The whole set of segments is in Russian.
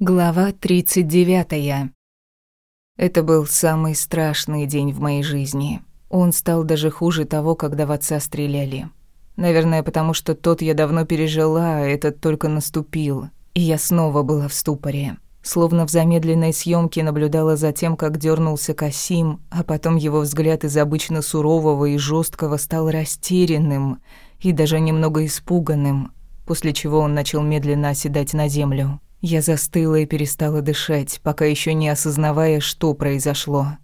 Глава 39. Это был самый страшный день в моей жизни. Он стал даже хуже того, когда в отца стреляли. Наверное, потому что тот я давно пережила, а этот только наступил. И я снова была в ступоре. Словно в замедленной съемке наблюдала за тем, как дернулся Касим, а потом его взгляд из обычно сурового и жесткого стал растерянным и даже немного испуганным, после чего он начал медленно оседать на землю. Я застыла и перестала дышать, пока еще не осознавая, что произошло.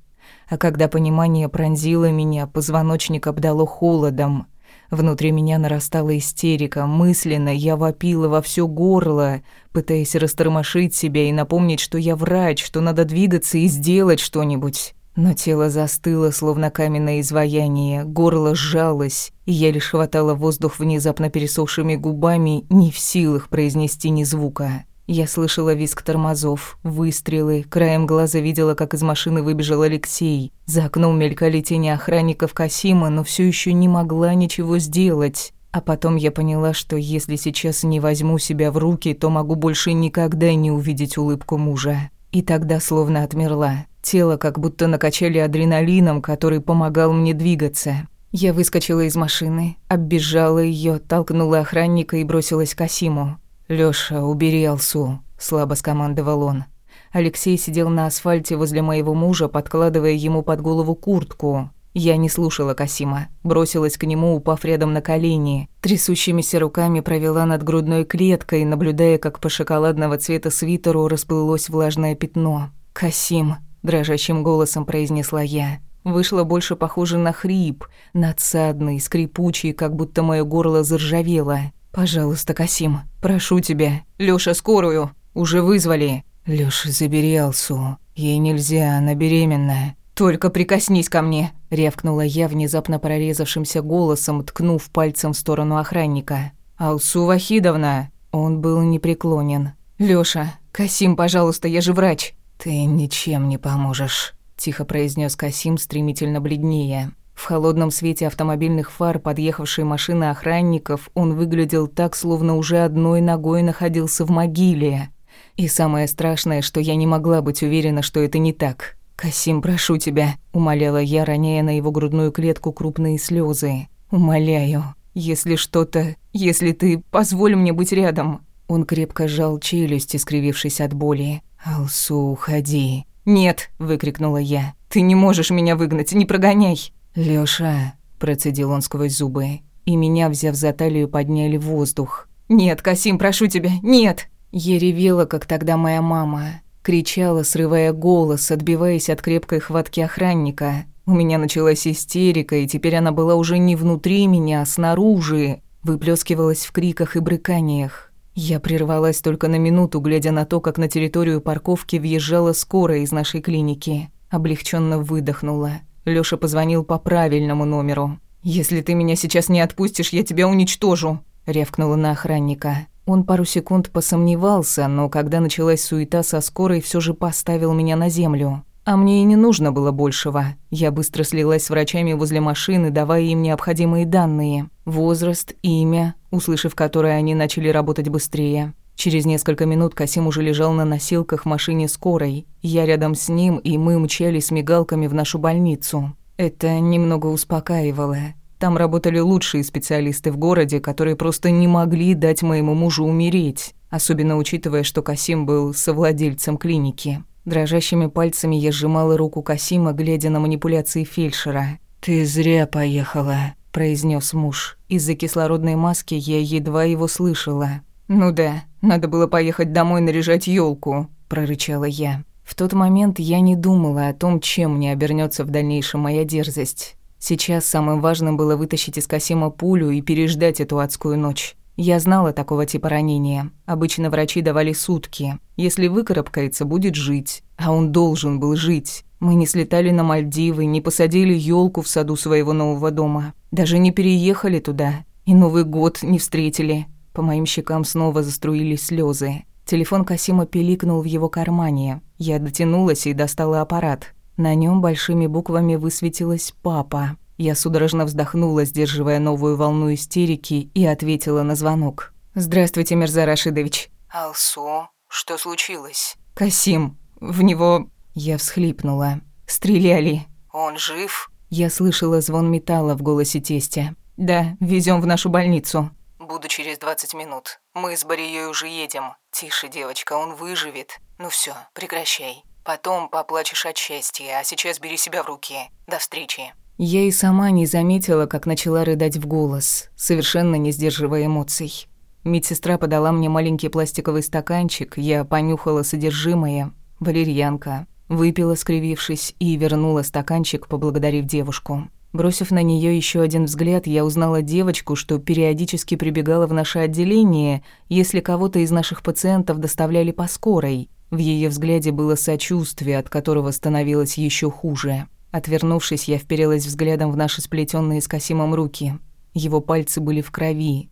А когда понимание пронзило меня, позвоночник обдало холодом. Внутри меня нарастала истерика, мысленно я вопила во все горло, пытаясь растормошить себя и напомнить, что я врач, что надо двигаться и сделать что-нибудь. Но тело застыло, словно каменное изваяние, горло сжалось, и я лишь хватала воздух внезапно пересохшими губами, не в силах произнести ни звука. Я слышала визг тормозов, выстрелы, краем глаза видела, как из машины выбежал Алексей. За окном мелькали тени охранников Касима, но все еще не могла ничего сделать. А потом я поняла, что если сейчас не возьму себя в руки, то могу больше никогда не увидеть улыбку мужа. И тогда словно отмерла. Тело как будто накачали адреналином, который помогал мне двигаться. Я выскочила из машины, оббежала ее, толкнула охранника и бросилась к Касиму. «Лёша, убери Алсу», — слабо скомандовал он. Алексей сидел на асфальте возле моего мужа, подкладывая ему под голову куртку. Я не слушала Касима, бросилась к нему, упав рядом на колени. Трясущимися руками провела над грудной клеткой, наблюдая, как по шоколадного цвета свитеру расплылось влажное пятно. «Касим», – дрожащим голосом произнесла я. Вышло больше похоже на хрип, надсадный, скрипучий, как будто мое горло заржавело. «Пожалуйста, Касим, прошу тебя. Лёша, скорую. Уже вызвали». «Лёша, забери Алсу. Ей нельзя, она беременная». «Только прикоснись ко мне», — рявкнула я внезапно прорезавшимся голосом, ткнув пальцем в сторону охранника. «Алсу Вахидовна!» Он был непреклонен. «Лёша, Касим, пожалуйста, я же врач». «Ты ничем не поможешь», — тихо произнес Касим, стремительно бледнее. В холодном свете автомобильных фар подъехавшей машины охранников он выглядел так, словно уже одной ногой находился в могиле. И самое страшное, что я не могла быть уверена, что это не так. «Касим, прошу тебя», — умоляла я, роняя на его грудную клетку крупные слезы. «Умоляю, если что-то... Если ты... Позволь мне быть рядом». Он крепко сжал челюсть, искривившись от боли. «Алсу, уходи». «Нет!» — выкрикнула я. «Ты не можешь меня выгнать, не прогоняй!» «Лёша», – процедил он сквозь зубы, и меня, взяв за талию, подняли в воздух. «Нет, Касим, прошу тебя, нет!» Я ревела, как тогда моя мама. Кричала, срывая голос, отбиваясь от крепкой хватки охранника. У меня началась истерика, и теперь она была уже не внутри меня, а снаружи. Выплескивалась в криках и брыканиях. Я прервалась только на минуту, глядя на то, как на территорию парковки въезжала скорая из нашей клиники. Облегченно выдохнула. Лёша позвонил по правильному номеру. «Если ты меня сейчас не отпустишь, я тебя уничтожу», — рявкнула на охранника. Он пару секунд посомневался, но когда началась суета со скорой, все же поставил меня на землю. А мне и не нужно было большего. Я быстро слилась с врачами возле машины, давая им необходимые данные. Возраст, имя, услышав которое, они начали работать быстрее. Через несколько минут Касим уже лежал на носилках в машине скорой. Я рядом с ним, и мы мчались мигалками в нашу больницу. Это немного успокаивало. Там работали лучшие специалисты в городе, которые просто не могли дать моему мужу умереть, особенно учитывая, что Касим был совладельцем клиники. Дрожащими пальцами я сжимала руку Касима, глядя на манипуляции фельдшера. «Ты зря поехала», – произнес муж. Из-за кислородной маски я едва его слышала. «Ну да, надо было поехать домой наряжать елку, прорычала я. В тот момент я не думала о том, чем мне обернется в дальнейшем моя дерзость. Сейчас самым важным было вытащить из Касима пулю и переждать эту адскую ночь. Я знала такого типа ранения. Обычно врачи давали сутки. Если выкарабкается, будет жить. А он должен был жить. Мы не слетали на Мальдивы, не посадили елку в саду своего нового дома. Даже не переехали туда. И Новый год не встретили. По моим щекам снова заструились слезы. Телефон Касима пиликнул в его кармане. Я дотянулась и достала аппарат. На нем большими буквами высветилось «Папа». Я судорожно вздохнула, сдерживая новую волну истерики, и ответила на звонок. «Здравствуйте, Мирза Рашидович». «Алсу, Что случилось?» «Касим, в него...» Я всхлипнула. «Стреляли». «Он жив?» Я слышала звон металла в голосе тестя. «Да, везем в нашу больницу». «Буду через 20 минут. Мы с Барией уже едем. Тише, девочка, он выживет. Ну все, прекращай. Потом поплачешь от счастья, а сейчас бери себя в руки. До встречи». Я и сама не заметила, как начала рыдать в голос, совершенно не сдерживая эмоций. Медсестра подала мне маленький пластиковый стаканчик, я понюхала содержимое, валерьянка, выпила, скривившись, и вернула стаканчик, поблагодарив девушку. Бросив на нее еще один взгляд, я узнала девочку, что периодически прибегала в наше отделение, если кого-то из наших пациентов доставляли по скорой. В ее взгляде было сочувствие, от которого становилось еще хуже. Отвернувшись, я вперилась взглядом в наши сплетенные с Касимом руки. Его пальцы были в крови.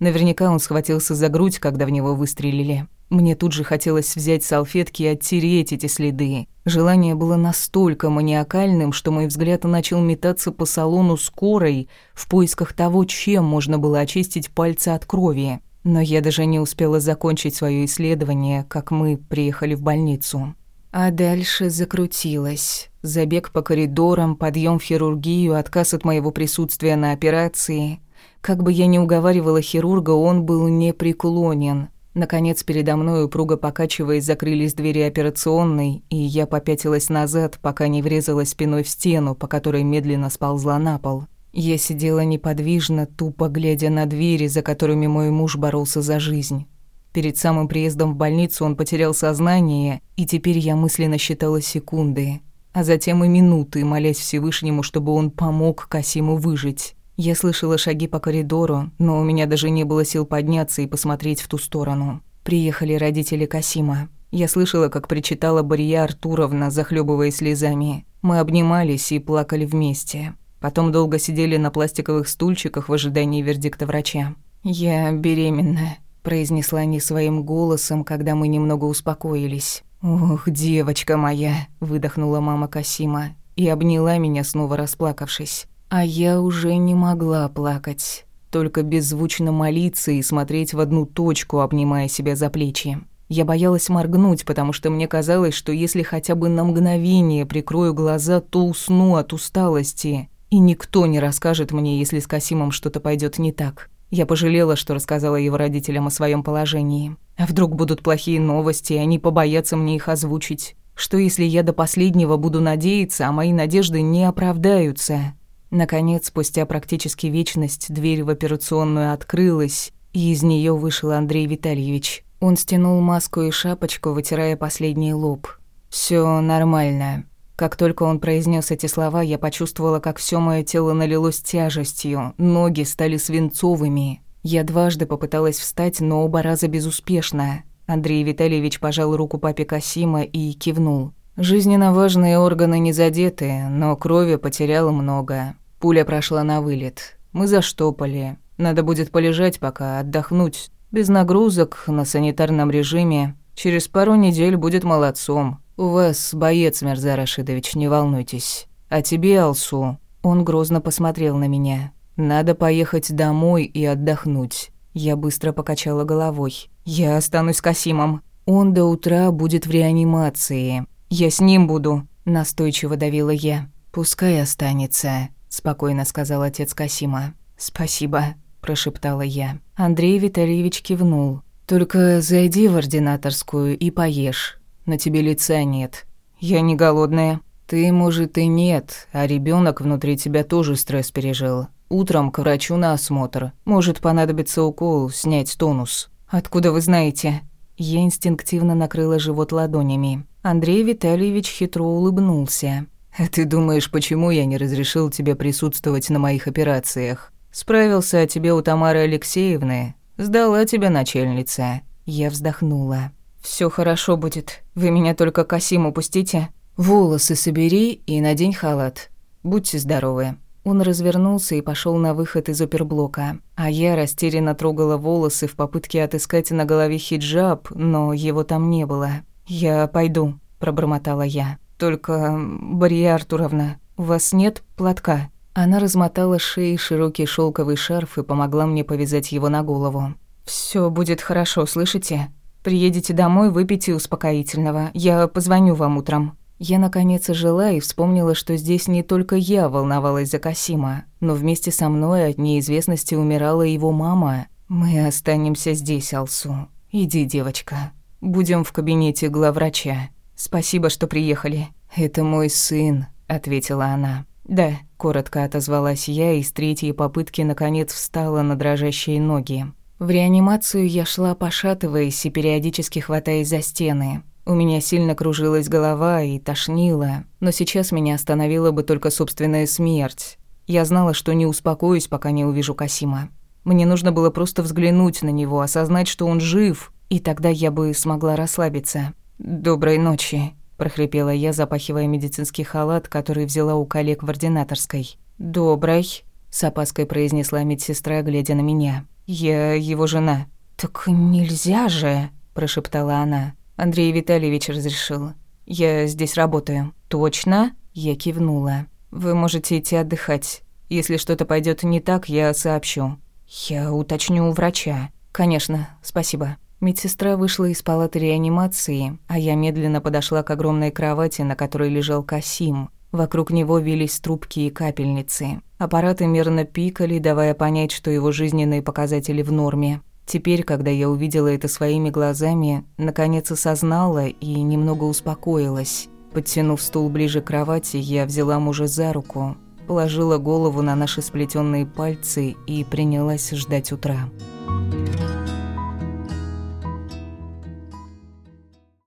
Наверняка он схватился за грудь, когда в него выстрелили. Мне тут же хотелось взять салфетки и оттереть эти следы. Желание было настолько маниакальным, что мой взгляд начал метаться по салону скорой в поисках того, чем можно было очистить пальцы от крови. Но я даже не успела закончить свое исследование, как мы приехали в больницу. А дальше закрутилось. Забег по коридорам, подъем в хирургию, отказ от моего присутствия на операции. Как бы я ни уговаривала хирурга, он был непреклонен. Наконец, передо мной, упруго покачиваясь, закрылись двери операционной, и я попятилась назад, пока не врезалась спиной в стену, по которой медленно сползла на пол. Я сидела неподвижно, тупо глядя на двери, за которыми мой муж боролся за жизнь. Перед самым приездом в больницу он потерял сознание, и теперь я мысленно считала секунды, а затем и минуты, молясь Всевышнему, чтобы он помог Касиму выжить. Я слышала шаги по коридору, но у меня даже не было сил подняться и посмотреть в ту сторону. Приехали родители Касима. Я слышала, как причитала Бария Артуровна, захлебываясь слезами. Мы обнимались и плакали вместе. Потом долго сидели на пластиковых стульчиках в ожидании вердикта врача. «Я беременна», произнесла они своим голосом, когда мы немного успокоились. «Ох, девочка моя!» – выдохнула мама Касима и обняла меня, снова расплакавшись. А я уже не могла плакать, только беззвучно молиться и смотреть в одну точку, обнимая себя за плечи. Я боялась моргнуть, потому что мне казалось, что если хотя бы на мгновение прикрою глаза, то усну от усталости, и никто не расскажет мне, если с Касимом что-то пойдет не так. Я пожалела, что рассказала его родителям о своем положении. А вдруг будут плохие новости, и они побоятся мне их озвучить? Что если я до последнего буду надеяться, а мои надежды не оправдаются? Наконец, спустя практически вечность, дверь в операционную открылась, и из нее вышел Андрей Витальевич. Он стянул маску и шапочку, вытирая последний лоб. Все нормально. Как только он произнес эти слова, я почувствовала, как все мое тело налилось тяжестью, ноги стали свинцовыми. Я дважды попыталась встать, но оба раза безуспешно. Андрей Витальевич пожал руку папе Касима и кивнул. Жизненно важные органы не задеты, но крови потеряла много. Пуля прошла на вылет. Мы заштопали. Надо будет полежать пока, отдохнуть. Без нагрузок, на санитарном режиме. Через пару недель будет молодцом. «У вас боец, Мерза Рашидович, не волнуйтесь. А тебе, Алсу...» Он грозно посмотрел на меня. «Надо поехать домой и отдохнуть». Я быстро покачала головой. «Я останусь с Касимом. Он до утра будет в реанимации. Я с ним буду», – настойчиво давила я. «Пускай останется», – спокойно сказал отец Касима. «Спасибо», – прошептала я. Андрей Витальевич кивнул. «Только зайди в ординаторскую и поешь. На тебе лица нет. Я не голодная. Ты, может, и нет, а ребенок внутри тебя тоже стресс пережил. Утром к врачу на осмотр. Может понадобиться укол, снять тонус. Откуда вы знаете? Я инстинктивно накрыла живот ладонями. Андрей Витальевич хитро улыбнулся. «А ты думаешь, почему я не разрешил тебе присутствовать на моих операциях? Справился о тебе у Тамары Алексеевны. Сдала тебя начальница». Я вздохнула. Все хорошо будет. Вы меня только к Асиму пустите. Волосы собери и надень халат. Будьте здоровы». Он развернулся и пошел на выход из оперблока, а я растерянно трогала волосы в попытке отыскать на голове хиджаб, но его там не было. «Я пойду», – пробормотала я. «Только, Бария Артуровна, у вас нет платка?» Она размотала шеи широкий шелковый шарф и помогла мне повязать его на голову. Все будет хорошо, слышите? Приедете домой, выпейте успокоительного. Я позвоню вам утром». Я наконец ожила и вспомнила, что здесь не только я волновалась за Касима, но вместе со мной от неизвестности умирала его мама. «Мы останемся здесь, Алсу. Иди, девочка. Будем в кабинете главврача. Спасибо, что приехали». «Это мой сын», — ответила она. «Да», — коротко отозвалась я и с третьей попытки наконец встала на дрожащие ноги. В реанимацию я шла, пошатываясь и периодически хватаясь за стены. У меня сильно кружилась голова и тошнило, но сейчас меня остановила бы только собственная смерть. Я знала, что не успокоюсь, пока не увижу Касима. Мне нужно было просто взглянуть на него, осознать, что он жив, и тогда я бы смогла расслабиться. «Доброй ночи», – прохрипела я, запахивая медицинский халат, который взяла у коллег в ординаторской. «Доброй», – с опаской произнесла медсестра, глядя на меня. «Я его жена». «Так нельзя же», – прошептала она. Андрей Витальевич разрешил. Я здесь работаю. Точно? Я кивнула. Вы можете идти отдыхать. Если что-то пойдет не так, я сообщу. Я уточню у врача. Конечно, спасибо. Медсестра вышла из палаты реанимации, а я медленно подошла к огромной кровати, на которой лежал Касим. Вокруг него вились трубки и капельницы. Аппараты мерно пикали, давая понять, что его жизненные показатели в норме. Теперь, когда я увидела это своими глазами, наконец осознала и немного успокоилась. Подтянув стул ближе к кровати, я взяла мужа за руку, положила голову на наши сплетенные пальцы и принялась ждать утра.